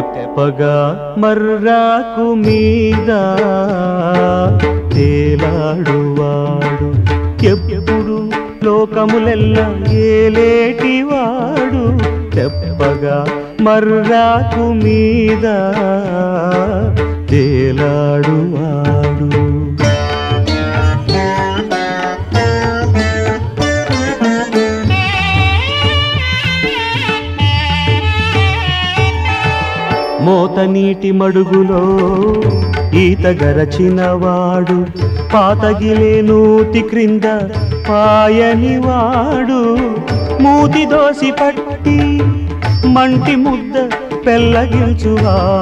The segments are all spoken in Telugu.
తెప్పగా మర్రాకు మీద తేలాడువాడు. ఎప్పుడు లోకములెల్ల ఏలేటివాడు. తెప్పగా మర్రాకు మీద తేలాడు. మోత నీటి మడుగులో ఈత గరచినవాడు పాతగిలే నూతి క్రింద పాయనివాడు. మూతి దోసి పట్టి మంటి ముద్ద పెళ్ళగిల్చువాడు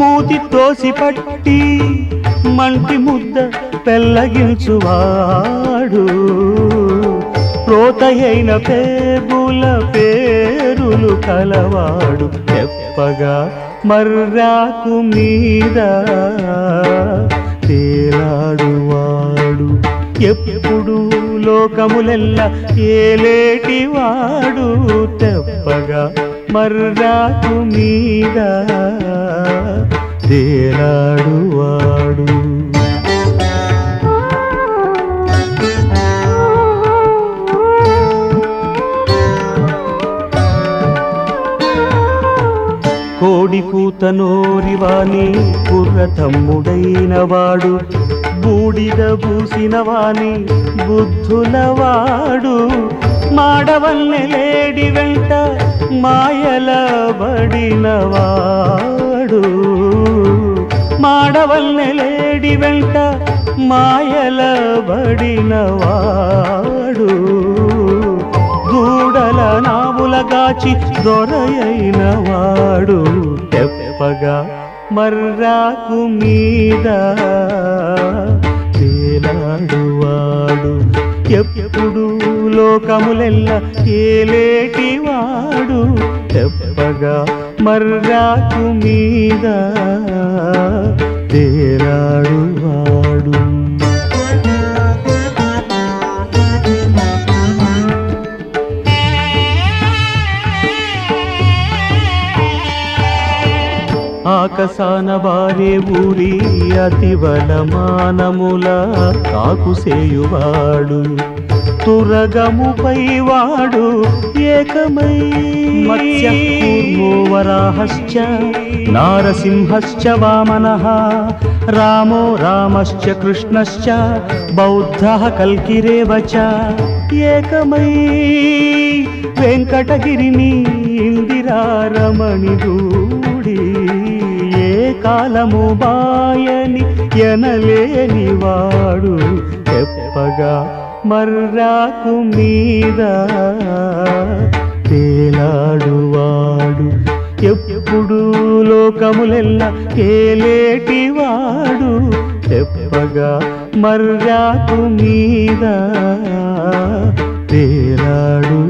మూతి తోసి పట్టి మంటి ముద్ద పెళ్ళగిల్చువాడు ప్రోతయైన పేబుల పేరులు కలవాడు తెప్పగా మర్రాకు మీద తేలాడువాడు. ఎప్పుడు లోకములెల్ల ఏలేటివాడు తెప్పగా మర్రాకు మీద తేలాడువాడు. కోడి కూత నోరివాని కుర్ర తమ్ముడైన వాడు. బూడిద పూసిన వాని బుద్ధులవాడు మాడవల్లె లేడి వెంట మాయల బడినవాడు మాడవల్లె లేడి వెంట మాయల నావులగాచి దొరయైన వాడు తెప్పగా మర్రాకు మీద తేలాడువాడు ఎప్పుడు లోకములెల్ల ఏలేటివాడు తెప్పగా మర్రాకు మీద తేలాడువాడు ఆకసాన వారే ఊరి అతివల మానముల కాకుసేయువాడు తురగముపై వాడు ఏకమై. మత్స్యూర్వరాహశ్చ నారసింహశ్చ వామనః. రామో రామశ్చ కృష్ణశ్చ బౌద్ధः కల్కిరేవ చ ఏకమై. వెంకటగిరిని ఇందిరారమణి దూడి కాలము బాయని ఎనలేని వాడు చెప్పగా మర్రాకు మీద తేలాడువాడు. ఎప్పుడు లోకములెల్ల ఏలేటివాడు చెప్పగా మర్రాకు మీద తేలాడు